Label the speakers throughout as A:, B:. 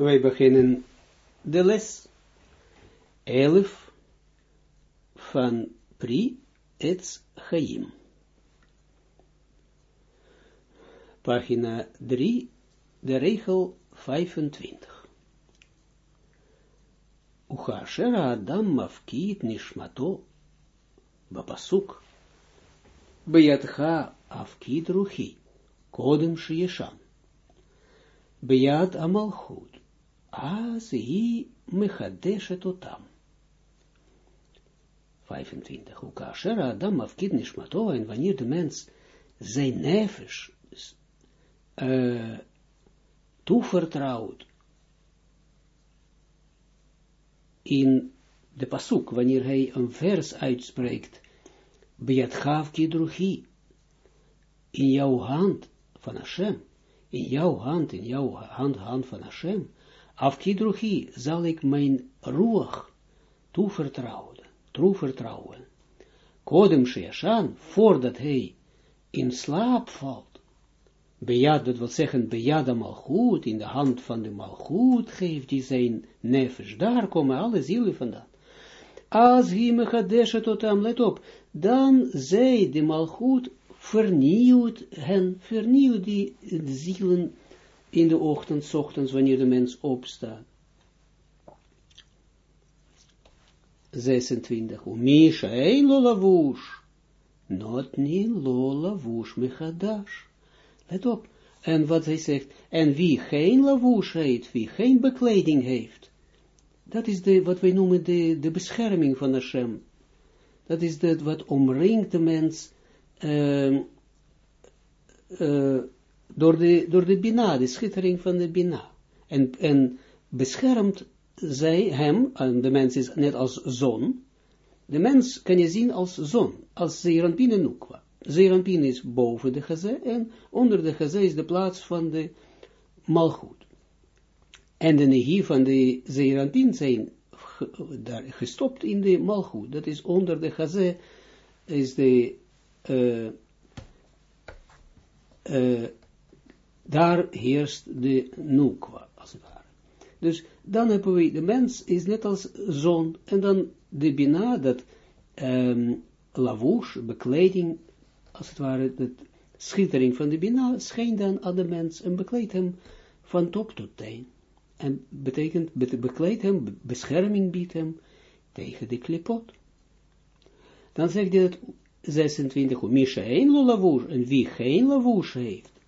A: wij beginnen de les 11 van Pri Etz Chaim. Pagina 3, de regel 25. Uchasher Adam mafkiet nishmato bapasuk beyadcha afkiet ruchi kodem shieshan beyad amalchut az hi mechadeshet otam. 25. Hoe kasher Adam afkid nishmato, en wanneer de mens zijn nefesh uh, toevertrouwt in de pasuk, wanneer hij een vers uitspreekt, Beat gaaf kidruchi, in jouw hand van Hashem, in jouw hand, in jouw hand, hand van Hashem, Afkidruchi zal ik mijn roeg toevertrouwen, toevertrouwen. Kodem Sheashan, voordat hij in slaap valt. Bejad, dat wil zeggen, bejad de malgoed, in de hand van de malgoed geeft die zijn nefesh. Daar komen alle zielen vandaan. Als hij me gaat tot hem, let op, dan zij de malgoed vernieuwt hen, vernieuwt die zielen in de ochtend, ochtends, wanneer de mens opstaat. 26. Umisha ein lo lavush, not nin lo lavush mechadash. Let op. En wat hij zegt, en wie geen lavush heeft, wie geen bekleding heeft, dat is de, wat wij noemen de, de bescherming van Hashem. Dat is dat wat omringt de mens, uh, uh, door de, door de Bina, de schittering van de Bina. En, en beschermt zij hem, en de mens is net als zon, de mens kan je zien als zon, als Zeranpin en Nukwa. Zeranpin is boven de geze en onder de geze is de plaats van de malgoed. En de negie van de Zeranpin zijn daar gestopt in de malgoed. Dat is onder de geze is de uh, uh, daar heerst de nukwa, als het ware. Dus dan hebben we, de mens is net als zon, en dan de bina, dat um, lavouche, bekleding, als het ware, de schittering van de bina, schijnt dan aan de mens en bekleedt hem van top tot teen. En betekent, bekleedt hem, bescherming biedt hem tegen de klipot. Dan zegt hij dat 26, Misha een lavouche, en wie geen lavouche heeft,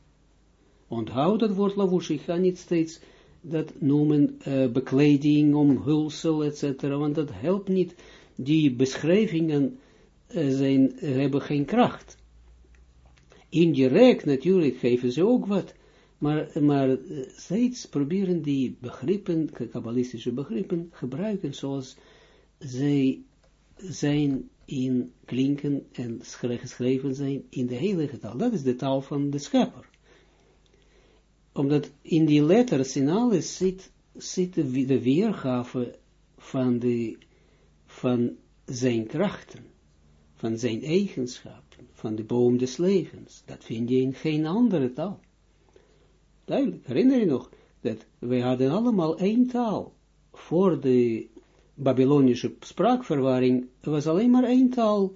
A: Onthoud dat woord lavush, ik ga niet steeds dat noemen uh, bekleding, omhulsel, etc. Want dat helpt niet. Die beschrijvingen uh, zijn, uh, hebben geen kracht. Indirect natuurlijk geven ze ook wat, maar, maar steeds proberen die begrippen, kabbalistische begrippen, gebruiken zoals zij zijn in klinken en geschreven zijn in de heilige taal. Dat is de taal van de schepper omdat in die letters in alles zit, zit de, weergave van, de, van zijn krachten, van zijn eigenschappen, van de boom des levens. Dat vind je in geen andere taal. Duidelijk, herinner je nog, dat wij hadden allemaal één taal. Voor de Babylonische spraakverwaring was alleen maar één taal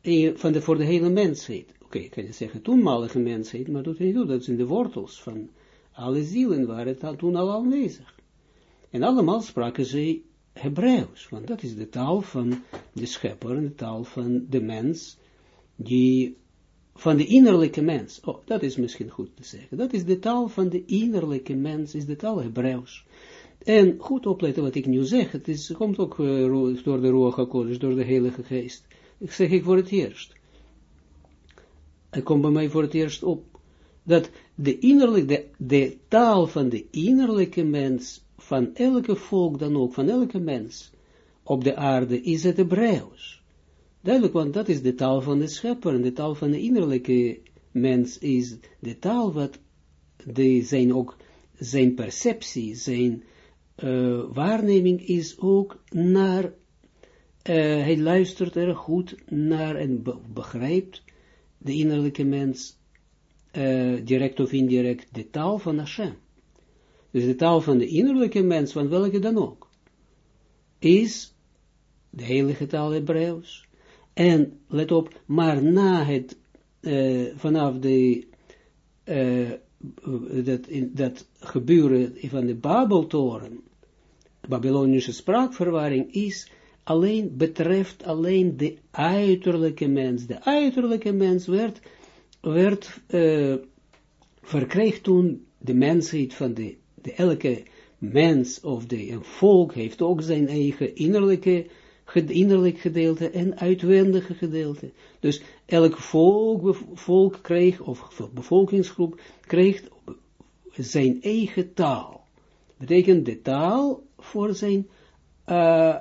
A: eh, van de, voor de hele mensheid. Oké, okay, kan je zeggen toenmalige mensheid, maar doet niet toe, dat zijn de wortels van alle zielen waren toen al aanwezig. En allemaal spraken ze Hebreeuws, want dat is de taal van de schepper, de taal van de mens, die, van de innerlijke mens. Oh, dat is misschien goed te zeggen. Dat is de taal van de innerlijke mens, is de taal Hebreeuws. En goed opletten wat ik nu zeg, het is, komt ook door de Ruach HaKodesh, door de Heilige Geest. Ik zeg ik voor het eerst. Het komt bij mij voor het eerst op dat de innerlijke, de, taal van de innerlijke mens, van elke volk dan ook, van elke mens op de aarde, is het Hebreeuws. Duidelijk, want dat is de taal van de schepper, en de taal van de innerlijke mens is de taal wat de, zijn ook, zijn perceptie, zijn uh, waarneming is ook naar, uh, hij luistert erg goed naar en begrijpt de innerlijke mens uh, direct of indirect, de taal van Hashem. dus de taal van de innerlijke mens, van welke dan ook, is de heilige taal Hebreeuws. En let op, maar na het, uh, vanaf de, uh, dat, in, dat gebeuren van de Babeltoren, Babylonische spraakverwarring is alleen, betreft alleen de uiterlijke mens. De uiterlijke mens werd, werd uh, verkreeg toen de mensheid van de, de elke mens of de, een volk heeft ook zijn eigen innerlijke, innerlijk gedeelte en uitwendige gedeelte. Dus elk volk, volk kreeg, of bevolkingsgroep, kreeg zijn eigen taal. Betekent de taal voor zijn, uh,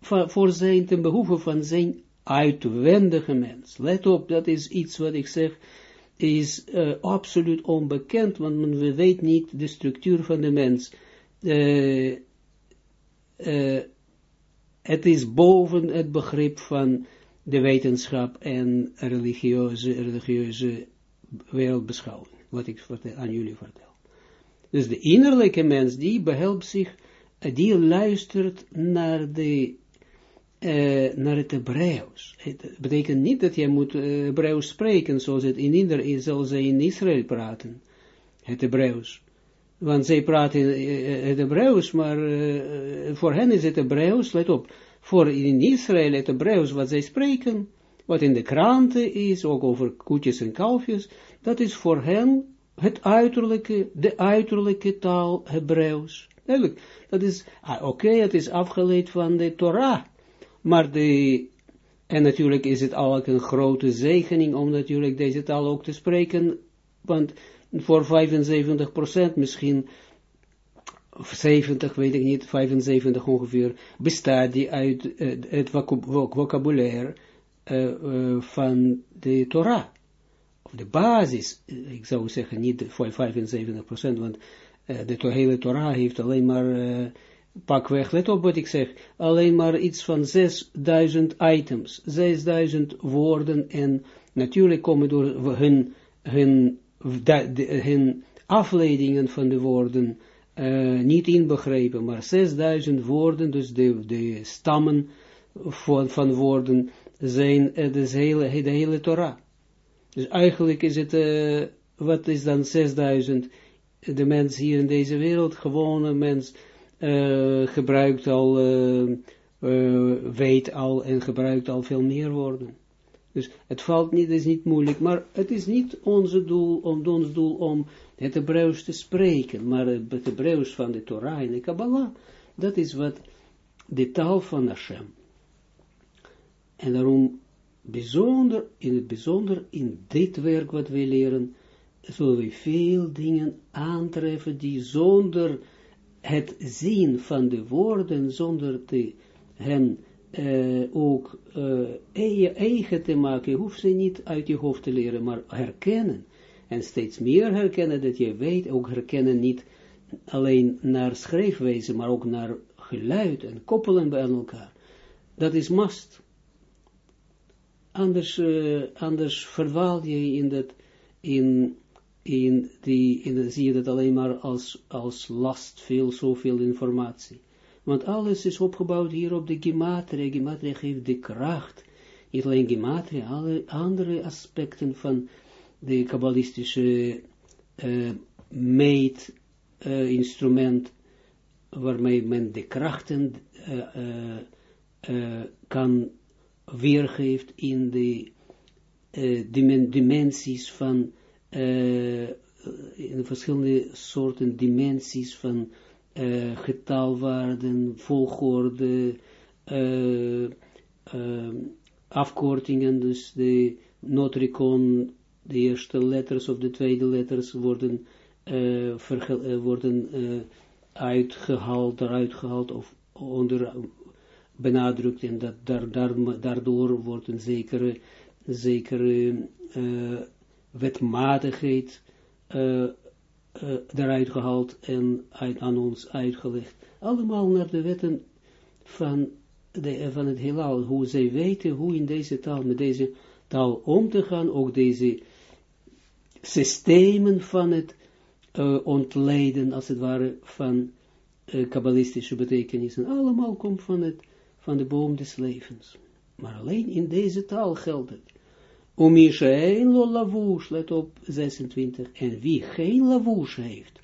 A: voor, zijn, ten behoeve van zijn uitwendige mens. Let op, dat is iets wat ik zeg, is uh, absoluut onbekend, want men weet niet de structuur van de mens. Uh, uh, het is boven het begrip van de wetenschap en religieuze, religieuze wereldbeschouwing, wat ik aan jullie vertel. Dus de innerlijke mens, die behelpt zich, die luistert naar de uh, naar het Hebreeuws. Het betekent niet dat je moet uh, Hebreeuws spreken, zoals, het in ieder, zoals ze in Israël praten, het Hebreeuws. Want zij praten uh, het Hebreeuws, maar voor hen is het Hebreeuws, let op, voor in Israël het Hebreeuws wat zij spreken, wat in de kranten is, ook over koetjes en kalfjes, dat is voor hen het uiterlijke, de uiterlijke taal Hebreeuws. Duidelijk, dat is, ah, oké, okay, het is afgeleid van de Torah, maar de, en natuurlijk is het al een grote zegening om natuurlijk deze taal ook te spreken, want voor 75% misschien 70, weet ik niet, 75 ongeveer, bestaat die uit uh, het vocabulaire uh, uh, van de Torah. Of de basis, ik zou zeggen niet voor 75%, want de hele Torah heeft alleen maar pakweg, let op wat ik zeg, alleen maar iets van 6000 items, 6000 woorden en natuurlijk komen door hun, hun, hun afleidingen van de woorden uh, niet inbegrepen, maar 6000 woorden, dus de, de stammen van, van woorden zijn uh, de, hele, de hele Torah. Dus eigenlijk is het, uh, wat is dan 6000? De mens hier in deze wereld, gewone mens, uh, gebruikt al, uh, uh, weet al en gebruikt al veel meer woorden. Dus het valt niet, het is niet moeilijk, maar het is niet onze doel, om, ons doel om het Hebreeuws te spreken, maar het Hebreeuws van de Torah en de Kabbalah, dat is wat de taal van Hashem. En daarom bijzonder, in het bijzonder in dit werk wat wij leren, zullen we veel dingen aantreffen die zonder het zien van de woorden zonder te hen uh, ook uh, eigen te maken, hoeft ze niet uit je hoofd te leren, maar herkennen. En steeds meer herkennen dat je weet, ook herkennen niet alleen naar schrijfwijze, maar ook naar geluid en koppelen bij elkaar. Dat is must. Anders, uh, anders verdwaal je in dat, in in die, zie je dat alleen maar als, als last, veel, zoveel informatie. Want alles is opgebouwd hier op de gematria. Gematria geeft de kracht. Niet alleen gematria, alle andere aspecten van de kabbalistische uh, meetinstrument, uh, waarmee men de krachten uh, kan weergeeft in de dimensies van uh, in verschillende soorten dimensies van uh, getalwaarden, volgorde, uh, afkortingen, dus de notricon, de eerste letters of de tweede letters worden, worden uitgehaald, eruit gehaald of onder benadrukt. En dat daar, daar, daardoor wordt een zekere, zekere wetmatigheid uh, uh, eruit gehaald en uit, aan ons uitgelegd. Allemaal naar de wetten van, de, van het heelal, hoe zij weten hoe in deze taal, met deze taal om te gaan, ook deze systemen van het uh, ontleiden, als het ware, van uh, kabbalistische betekenissen. Allemaal komt van, het, van de boom des levens. Maar alleen in deze taal geldt het. Om een lo lavouche, let op 26, en wie geen lavouche heeft,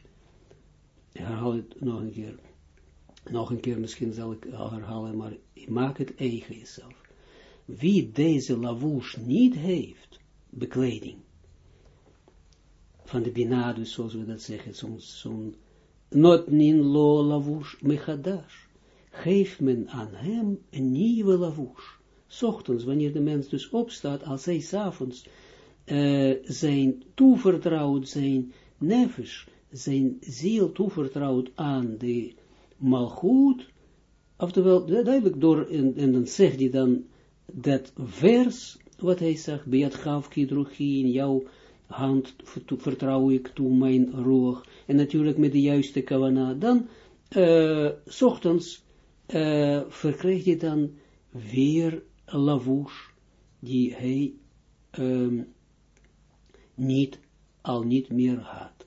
A: herhaal het nog een keer, nog een keer misschien zal ik herhalen, maar maak het eigen jezelf. Wie deze lavouche niet heeft, bekleding, van de binadus, zoals we dat zeggen, zo'n zo not nin lo lavouche mechadash, geeft men aan hem een nieuwe lavouche ochtends, wanneer de mens dus opstaat, als hij s'avonds uh, zijn toevertrouwd, zijn nefesh, zijn ziel toevertrouwd aan de malgoed, oftewel, duidelijk door, en, dan zegt hij dan, dat vers, wat hij zegt, bij het gaf kidrochi in jouw hand vertrouw ik toe mijn roog, en natuurlijk met de juiste kavana, dan, uh, s ochtends, uh, verkrijg je dan weer lavouche die hij um, niet, al niet meer had.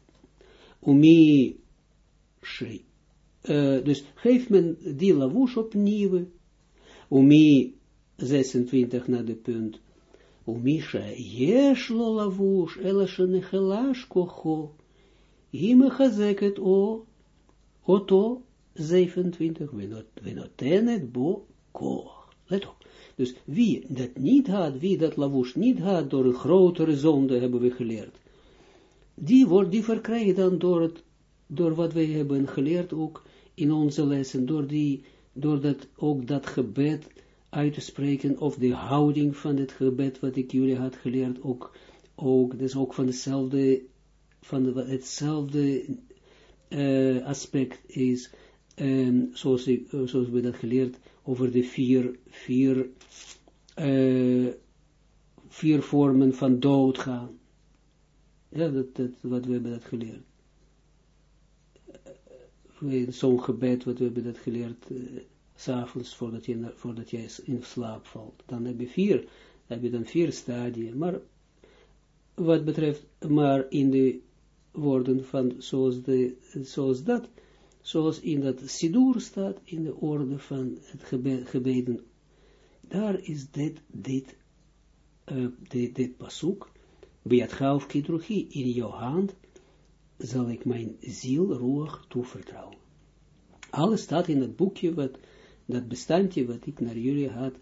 A: Umi shi. Uh, dus geeft men die lavouche opnieuw. Umi 26 naar de punt. Umi shi. Yesh lo lavouche, ela shenechelash kocho. Hime chazeket o. Oto 27. Venotenet bo koch. Let op. Dus wie dat niet had, wie dat lavouche niet had, door een grotere zonde hebben we geleerd. Die wordt, die verkrijgt dan door het, door wat wij hebben geleerd ook in onze lessen, door die, door dat, ook dat gebed uit te spreken, of de houding van het gebed, wat ik jullie had geleerd, ook, ook, dus ook van hetzelfde, van de, hetzelfde aspect is, um, zoals, uh, zoals we dat geleerd, over de vier, vier, uh, vier vormen van doodgaan. Ja, dat, dat, wat we hebben dat geleerd. Uh, Zo'n gebed, wat we hebben dat geleerd, uh, s'avonds, voordat je, voordat je in slaap valt. Dan heb je vier, heb je dan vier stadia. Maar, wat betreft, maar in de woorden van, zoals, de, zoals dat, zoals in dat Sidur staat, in de orde van het gebeden, daar is dit, dit, uh, dit, dit pasuk, kidruchi, in jouw hand zal ik mijn ziel roer toevertrouwen. Alles staat in het boekje, wat, dat bestandje wat ik naar jullie had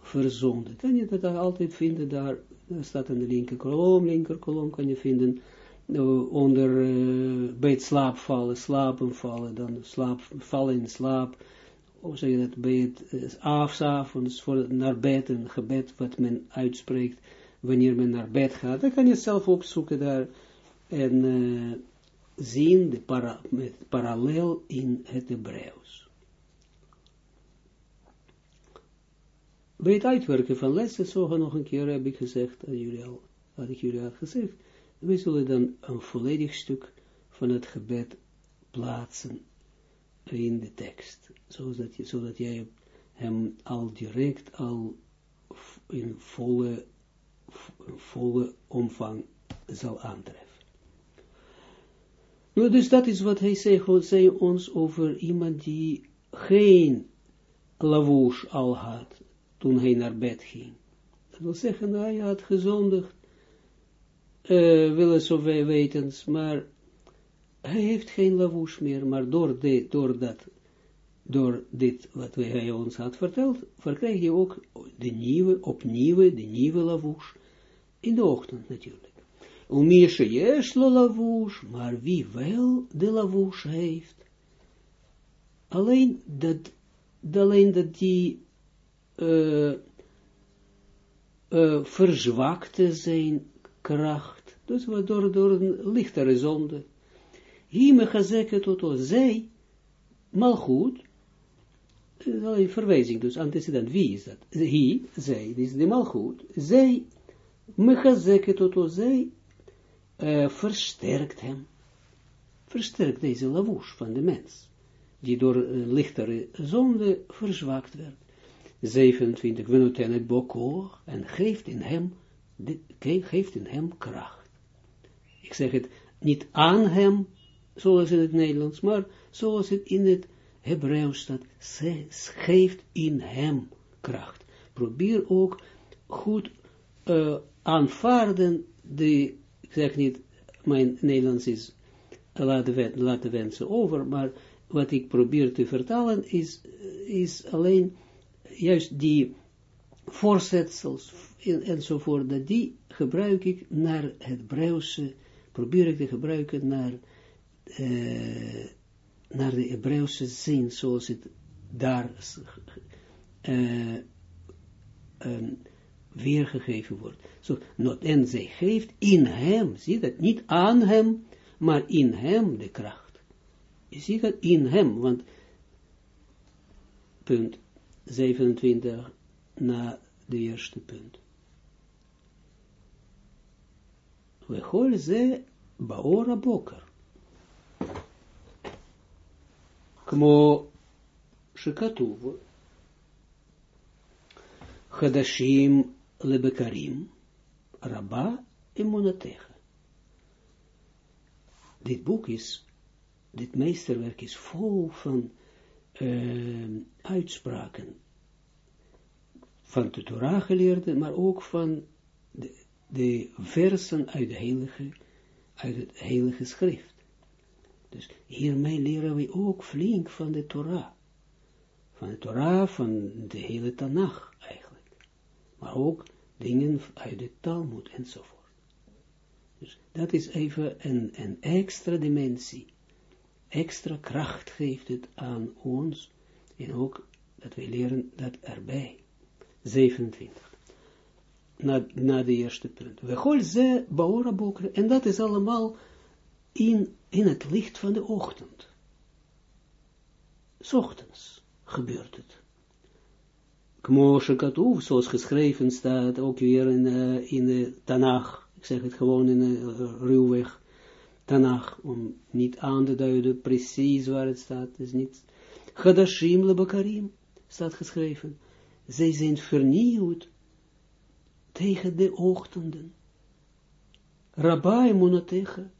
A: verzonden. Kan je dat altijd vinden daar, daar staat in de linker kolom, linker kolom kan je vinden, onder, uh, bij het slaapvallen, slapen vallen, dan slaap, vallen in slaap, of zeg je dat, bij het uh, afsavonds, voor naar bed, een gebed wat men uitspreekt, wanneer men naar bed gaat, dan kan je zelf opzoeken daar, en zien, de para, met parallel in het Hebreeuws. Bij het uitwerken van lessen, zo nog een keer heb ik gezegd, aan jullie al, had ik jullie al gezegd, we zullen dan een volledig stuk van het gebed plaatsen in de tekst, zodat, je, zodat jij hem al direct al in volle, volle omvang zal aantreffen. Nou, dus dat is wat hij zei, zei ons over iemand die geen lavouche al had, toen hij naar bed ging. Dat wil zeggen, hij had gezondigd, uh, willen zo weten, maar hij heeft geen lavouche meer, maar door, door, dat, door dit wat hij ons had verteld, verkrijg je ook de nieuwe, opnieuw, de nieuwe lavouche, in de ochtend natuurlijk. Lavouche, maar wie wel de lavouche heeft, alleen dat, alleen dat die uh, verzwakte zijn kracht, dus door, door een lichtere zonde. Hime gezegd tot zij, mal goed, een verwijzing dus, antecedent, wie is dat? Hij, zij, is de malgoed, zij, mechazeket tot zij, uh, versterkt hem, versterkt deze lavouche van de mens, die door een lichtere zonde verzwakt werd. 27, we noten het bokor, en geeft in hem geeft in hem kracht. Ik zeg het niet aan hem, zoals in het Nederlands, maar zoals het in het Hebreeuws staat, geeft in hem kracht. Probeer ook goed uh, aanvaarden, de, ik zeg niet, mijn Nederlands is, laten, laten wensen over, maar wat ik probeer te vertalen is, is alleen juist die voorzetsels enzovoort, dat die gebruik ik naar het Hebreeuwse, probeer ik te gebruiken naar, uh, naar de Hebreeuwse zin, zoals het daar uh, um, weergegeven wordt. So, not, en zij geeft in hem, zie dat, niet aan hem, maar in hem de kracht. Je ziet dat in hem, want punt 27 na de eerste punt. We horen ze Baora Boker. Kmo Shikatuv. Hadashim Lebekarim. Rabba Emunatecha. Dit boek is, dit meesterwerk is vol van uh, uitspraken van de Torah geleerden, maar ook van de, de versen uit, de heilige, uit het heilige schrift. Dus hiermee leren we ook flink van de Torah. Van de Torah, van de hele Tanach eigenlijk. Maar ook dingen uit de Talmud enzovoort. Dus dat is even een, een extra dimensie. Extra kracht geeft het aan ons. En ook dat wij leren dat erbij. 27. Na, na de eerste punt. We gooien ze baora boker. En dat is allemaal in, in het licht van de ochtend. Ochtends gebeurt het. Kmoshe Katoef, zoals geschreven staat, ook weer in, uh, in de Tanach, ik zeg het gewoon in de uh, ruwweg, Tanach, om niet aan te duiden precies waar het staat, is niet, Hadashim lebakarim, staat geschreven, zij zijn vernieuwd tegen de ochtenden. Rabbi Monatege,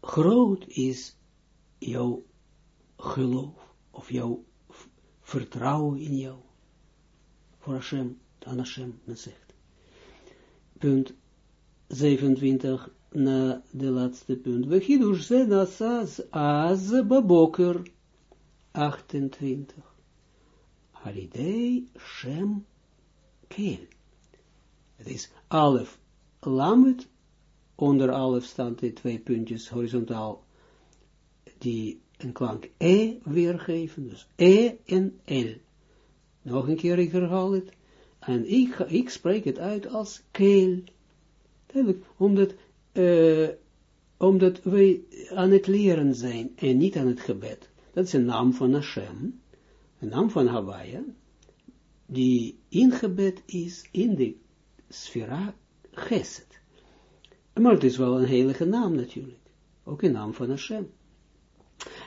A: groot is jouw geloof, of jouw vertrouwen in jou. Voor Hashem, aan Hashem, men zegt. Punt 27 na de laatste punt. We ze nasaz az baboker 28. Halidei Shem Keel. Het is Alef Lamet, onder Alef staan de twee puntjes horizontaal, die een klank E weergeven, dus E en L. Nog een keer, ik herhaal het. En ik, ik spreek het uit als keel. Omdat, uh, omdat wij aan het leren zijn en niet aan het gebed. Dat is een naam van Hashem, naam van Hawaii, die ingebed is in de sfera Geset. Maar het is wel een heilige naam natuurlijk. Ook een naam van Hashem.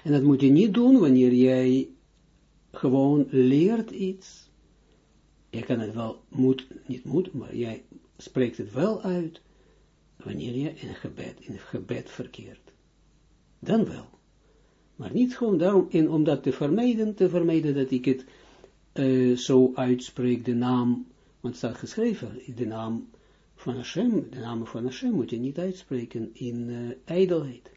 A: En dat moet je niet doen wanneer jij gewoon leert iets. Je kan het wel, moet, niet moet, maar jij spreekt het wel uit wanneer je in gebed, in gebed verkeert. Dan wel. Maar niet gewoon daarom, en om dat te vermijden, te vermijden dat ik het uh, zo uitspreek, de naam, want het staat geschreven, de naam van Hashem, de naam van Hashem moet je niet uitspreken in uh, ijdelheid.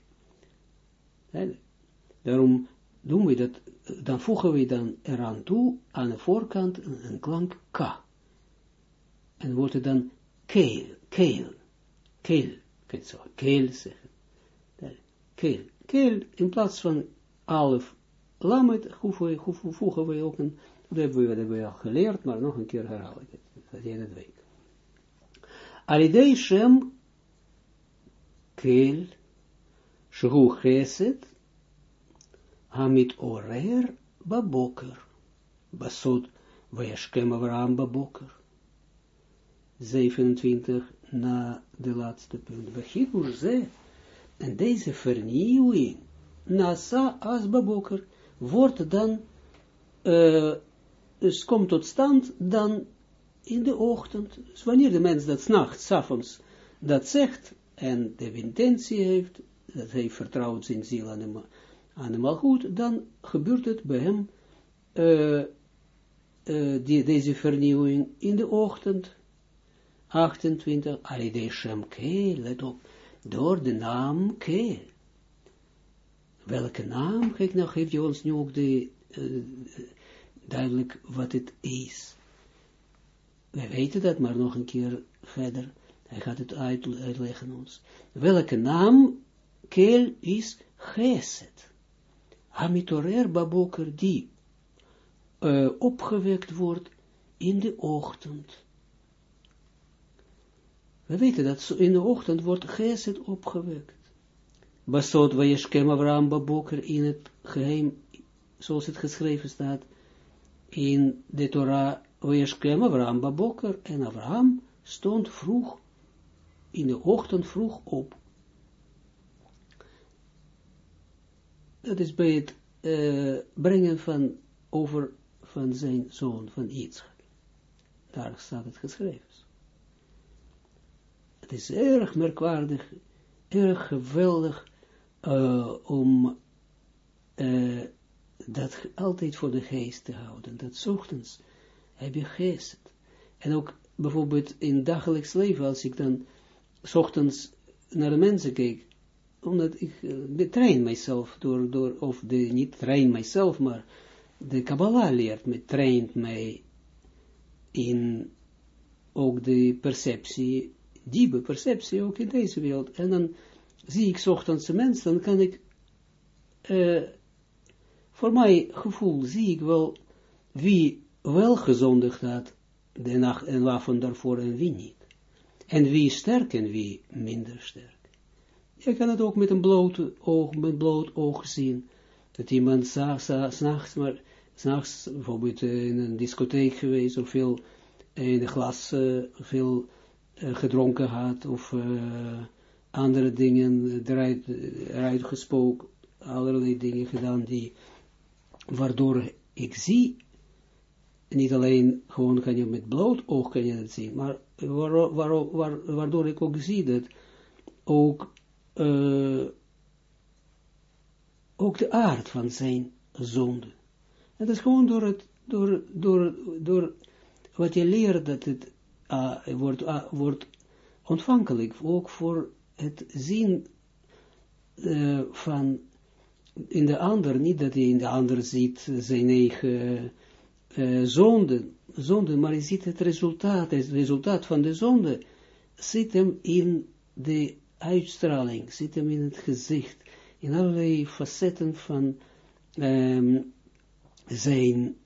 A: Daarom doen we dat, dan voegen we dan eraan toe, aan de voorkant, een, klank k. En wordt het dan keel, keel, keel, kan je zo, keel zeggen. Keel, keel, in plaats van alf, lamet, voegen we ook een, dat hebben we, dat hebben we al geleerd, maar nog een keer herhaal ik het, dat je het weet. Alidei Shem, keel, shehu chesed, Hamit orer baboker. Basod vayashkem Avraham baboker. 27 na de laatste punt. Beginnen ze. En deze vernieuwing, nasa as baboker, wordt dan, uh, dus komt tot stand dan in de ochtend. Dus wanneer de mens dat s'nachts, s'avonds, dat zegt, en de intentie heeft, dat hij vertrouwt zijn ziel aan hem, aan hem al goed, dan gebeurt het bij hem, uh, die, deze vernieuwing in de ochtend, 28, Alide Shem Keel, let op, door de naam Keel. Welke naam? Kijk, nou geeft je ons nu ook de, uh, duidelijk wat het is. Wij weten dat, maar nog een keer verder. Hij gaat het uitleggen ons. Welke naam Keel is Geset. Hamitorer baboker die uh, opgewekt wordt in de ochtend. We weten dat in de ochtend wordt Geset opgewekt. Basot Vayeshkem Avraham Baboker in het geheim, zoals het geschreven staat, in de Torah Vayeshkem Avraham Baboker en Avraham stond vroeg, in de ochtend vroeg op. Dat is bij het uh, brengen van over van zijn zoon, van Yitzchak. Daar staat het geschreven. Het is erg merkwaardig, erg geweldig uh, om uh, dat altijd voor de geest te houden. Dat ochtends heb je geest. En ook bijvoorbeeld in dagelijks leven, als ik dan ochtends naar de mensen kijk, omdat ik uh, train mijzelf door, door, of de, niet train mijzelf, maar de Kabbalah leert me, traint mij in ook de perceptie, diepe perceptie ook in deze wereld. En dan zie ik ochtends een mens, dan kan ik, uh, voor mijn gevoel, zie ik wel wie wel gezondigd had de nacht en waarvan daarvoor en wie niet. En wie sterk en wie minder sterk. Je kan het ook met een bloot oog, met bloot oog zien, dat iemand s'nachts, maar s'nachts bijvoorbeeld in een discotheek geweest, of veel in een glas uh, veel gedronken had, of uh, andere dingen eruit, eruit gesproken, allerlei dingen gedaan die, waardoor ik zie, niet alleen gewoon kan je met bloot oog kan je dat zien, maar waar, waar, waar, waardoor ik ook zie dat ook, ook de aard van zijn zonde. En dat is gewoon door het, door, door, door wat je leert, dat het uh, wordt, uh, wordt ontvankelijk, ook voor het zien uh, van in de ander, niet dat hij in de ander ziet zijn eigen uh, zonde, zonde, maar hij ziet het resultaat, het resultaat van de zonde, zit hem in de uitstraling, zit hem in het gezicht, in allerlei facetten van um, zijn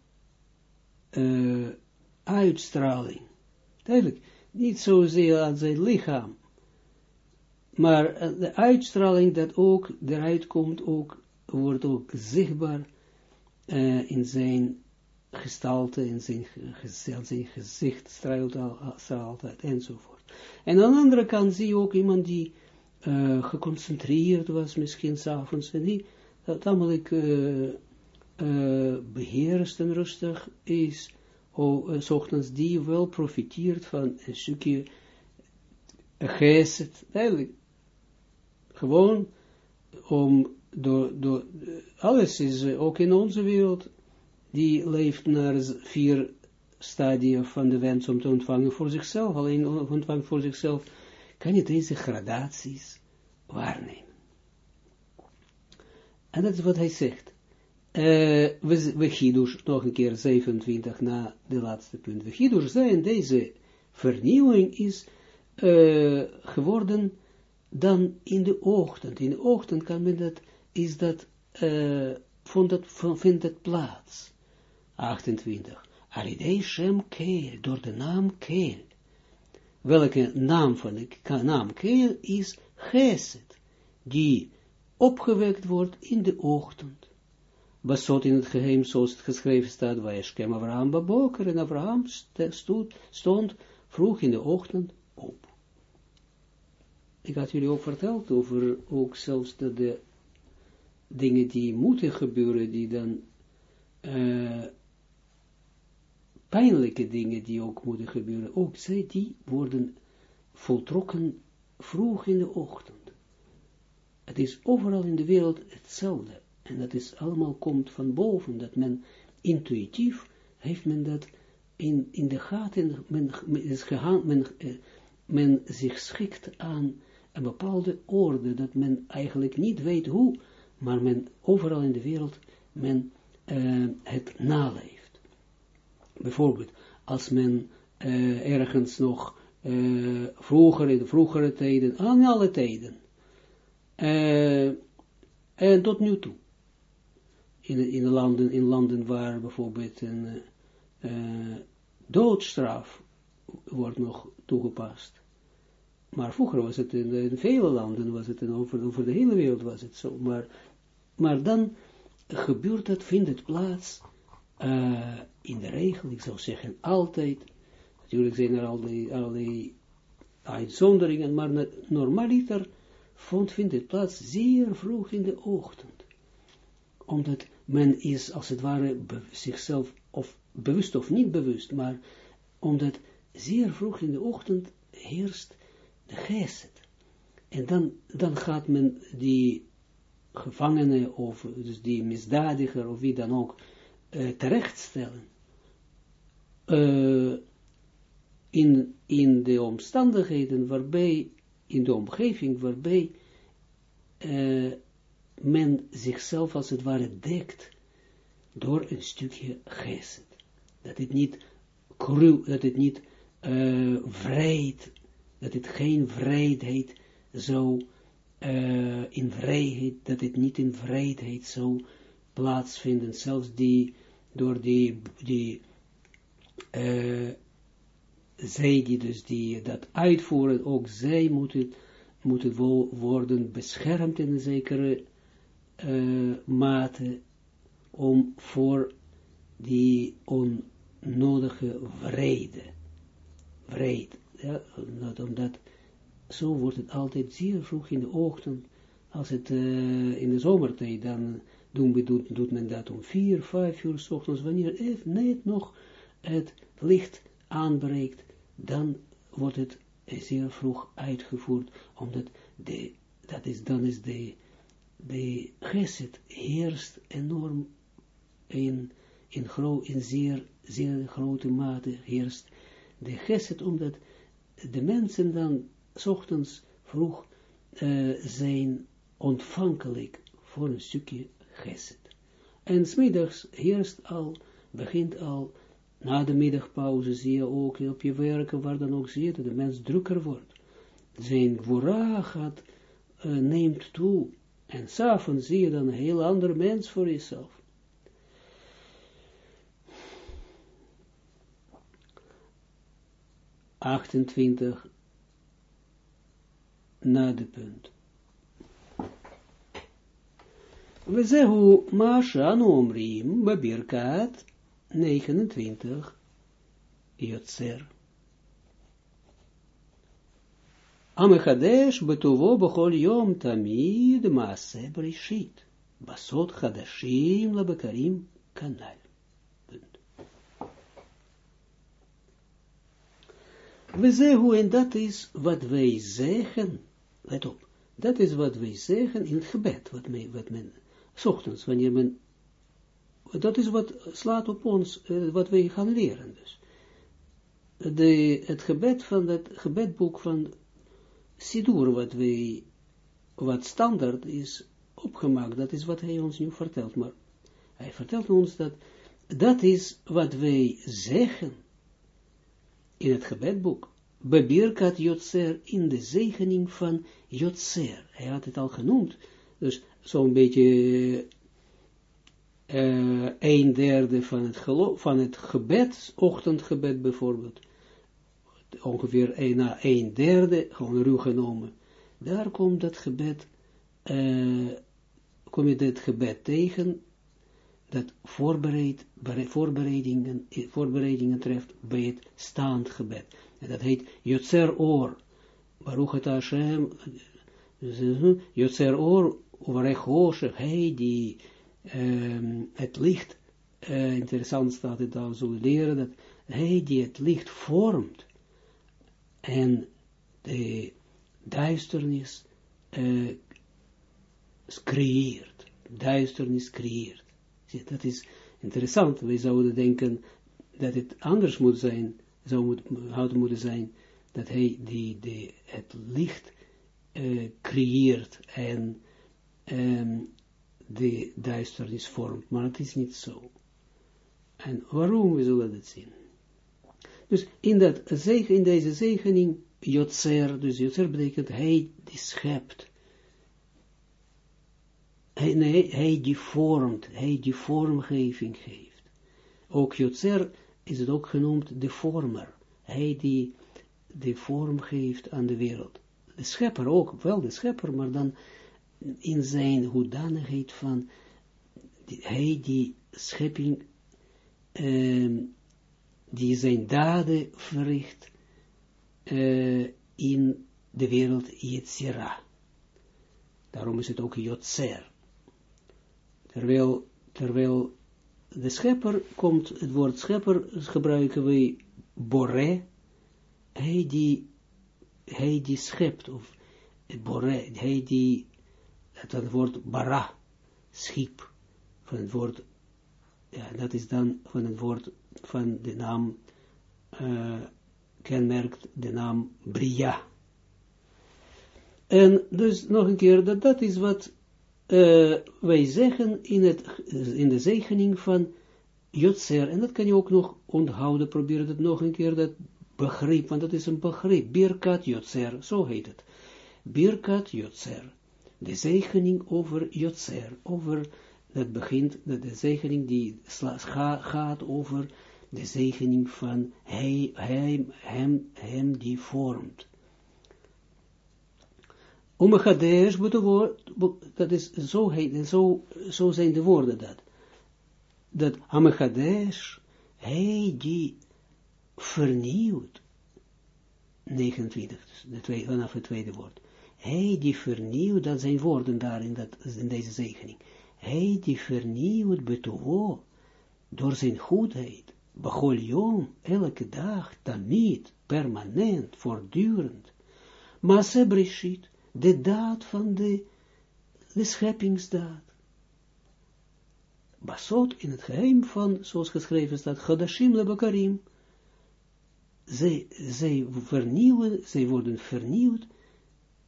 A: uitstraling. Duidelijk, niet zozeer aan zijn lichaam, maar eh, de uitstraling dat ook eruit komt, ook, wordt ook zichtbaar uh, in zijn gestalte, in zijn, zijn gezicht straalt, altijd, enzovoort. En aan de andere kant zie je ook iemand die uh, geconcentreerd was, misschien s'avonds, en die dat namelijk uh, beheerst en rustig is, of s die wel profiteert van een stukje geest, eigenlijk gewoon om door, door, alles is eh, ook in onze wereld, die leeft naar vier stadia van de wens om te ontvangen voor zichzelf, alleen ontvangen voor zichzelf, kan je deze gradaties waarnemen. En dat is wat hij zegt. Uh, we, we nog een keer 27 na de laatste punt. We Hidush zijn, deze vernieuwing is uh, geworden dan in de ochtend. In de ochtend kan men dat, is dat, uh, vond vindt dat plaats. 28. Alidei Shem Keel, door de naam Keel. Welke naam van de naam Keel is Geset, die opgewekt wordt in de ochtend. Basot in het geheim, zoals het geschreven staat, waar Eshkem Abraham Baboker en Abraham stond, stond vroeg in de ochtend op. Ik had jullie ook verteld over ook zelfs dat de dingen die moeten gebeuren, die dan pijnlijke dingen die ook moeten gebeuren, ook zij die worden voltrokken vroeg in de ochtend. Het is overal in de wereld hetzelfde. En dat is allemaal komt van boven, dat men intuïtief heeft men dat in, in de gaten, men, is gegaan, men, eh, men zich schikt aan een bepaalde orde, dat men eigenlijk niet weet hoe, maar men overal in de wereld, men uh, het naleeft. Bijvoorbeeld, als men uh, ergens nog vroeger, in de vroegere tijden, aan alle tijden, en tot nu toe, in, in, landen, in landen waar bijvoorbeeld een doodstraf wordt nog toegepast. Maar vroeger was het in, in vele landen, was het over, de hele wereld was het zo. Maar, maar dan gebeurt dat, vindt het plaats, uh, in de regel, ik zou zeggen altijd, natuurlijk zijn er al die uitzonderingen, maar normaliter vond, vindt het plaats zeer vroeg in de ochtend. Omdat men is, als het ware, zichzelf, of bewust of niet bewust, maar omdat zeer vroeg in de ochtend heerst de geest. En dan, dan gaat men die gevangene of dus die misdadiger of wie dan ook uh, terechtstellen. Uh, in, in de omstandigheden waarbij, in de omgeving waarbij uh, men zichzelf als het ware dekt door een stukje geest. Dat het niet cru, dat het niet uh, vrijheid, dat het geen vrijheid zo uh, in vrijheid, dat het niet in vrijheid zou plaatsvinden, zelfs die, door die, die uh, zij die dus die dat uitvoeren, ook zij moeten, moeten worden beschermd in een zekere uh, mate, om voor die onnodige vrede, vrede, ja, omdat zo wordt het altijd zeer vroeg in de ochtend, als het uh, in de zomertijd, dan doen doet, men dat om vier, vijf uur s ochtends, wanneer het net nog het licht aanbreekt, dan wordt het zeer vroeg uitgevoerd, omdat de, dat is, dan is de, de geset heerst enorm in, in, gro, in zeer, zeer grote mate heerst de geset, omdat de mensen dan s ochtends vroeg uh, zijn ontvankelijk voor een stukje geset. En smiddags heerst al, begint al, na de middagpauze zie je ook op je werken, waar dan ook zie je dat de mens drukker wordt. Zijn gwora gaat, uh, neemt toe. En s'avonds zie je dan een heel ander mens voor jezelf. Achtentwintig na de punt. We zehu ma shanu omrim babirkat 29 Yotzer. Amechadesh betuvo bechol yom tamid maase brishit. Basot chadashim labekarim kanal. We zeggen, en dat is wat wij zeggen, let op, dat is wat wij zeggen in het gebed, wat, men, wat men, s ochtends, wanneer men, dat is wat slaat op ons, wat wij gaan leren dus. De, het gebed van het gebedboek van Sidur, wat wij, wat standaard is opgemaakt, dat is wat hij ons nu vertelt, maar hij vertelt ons dat, dat is wat wij zeggen, in het gebedboek, Bebirkat Jotzer, in de zegening van Jotzer. Hij had het al genoemd, dus zo'n beetje uh, een derde van het, van het gebed, ochtendgebed bijvoorbeeld, ongeveer een, na een derde, gewoon ruw genomen, daar komt dat gebed, uh, kom je dit gebed tegen, dat voorbereid, voorbereidingen, voorbereidingen treft bij het staand gebed. En dat heet Yotzer Or. Baruch het Hashem, Yotzer Or, hij die um, het licht, interessant staat het dan, zullen leren, dat hij die het licht vormt, en de duisternis uh, creëert, duisternis creëert. Zie, dat is interessant, wij zouden denken dat het anders moet zijn, zou moet, moeten zijn, dat hij die, die, het licht uh, creëert en um, de duisternis vormt, maar het is niet zo. En waarom, we zullen het zien. Dus in, dat in deze zegening, Jotzer, dus Jotzer betekent hij die schept. Hij, nee, hij die vormt, hij die vormgeving geeft. Ook Jotzer is het ook genoemd de vormer. Hij die de vorm geeft aan de wereld. De schepper ook, wel de schepper, maar dan in zijn hoedanigheid van die, hij die schepping, uh, die zijn daden verricht uh, in de wereld Yetzira. Daarom is het ook Yotzer. Terwijl, de schepper komt, het woord schepper gebruiken we Boré, hij die, hij die schept, of Boré, hij die het woord bara, schip, van het woord, ja, dat is dan van het woord van de naam, uh, kenmerkt de naam Bria. En dus nog een keer, dat, dat is wat uh, wij zeggen in, het, in de zegening van Jotzer, en dat kan je ook nog onthouden, probeer het nog een keer, dat begrip, want dat is een begrip, Birkat Jotzer, zo heet het. Birkat Jotzer de zegening over Jotzer, over, dat begint, dat de zegening die gaat over de zegening van hij, hij, hem, hem die vormt. Omechadesh, dat is zo, heet, zo, zo zijn de woorden dat. Dat Amechadesh, hij die vernieuwt, 29, dus de tweede, vanaf het tweede woord. Hij die vernieuwt, dat zijn woorden daar in, dat, in deze zegening. Hij die vernieuwt betuwo, door zijn goedheid, jong, elke dag, niet, permanent, voortdurend. Maar ze de daad van de, de scheppingsdaad. Basot in het geheim van, zoals geschreven staat, Chodashim lebakarim. Zij, zij zij worden vernieuwd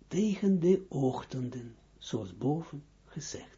A: tegen de ochtenden, zoals boven gezegd.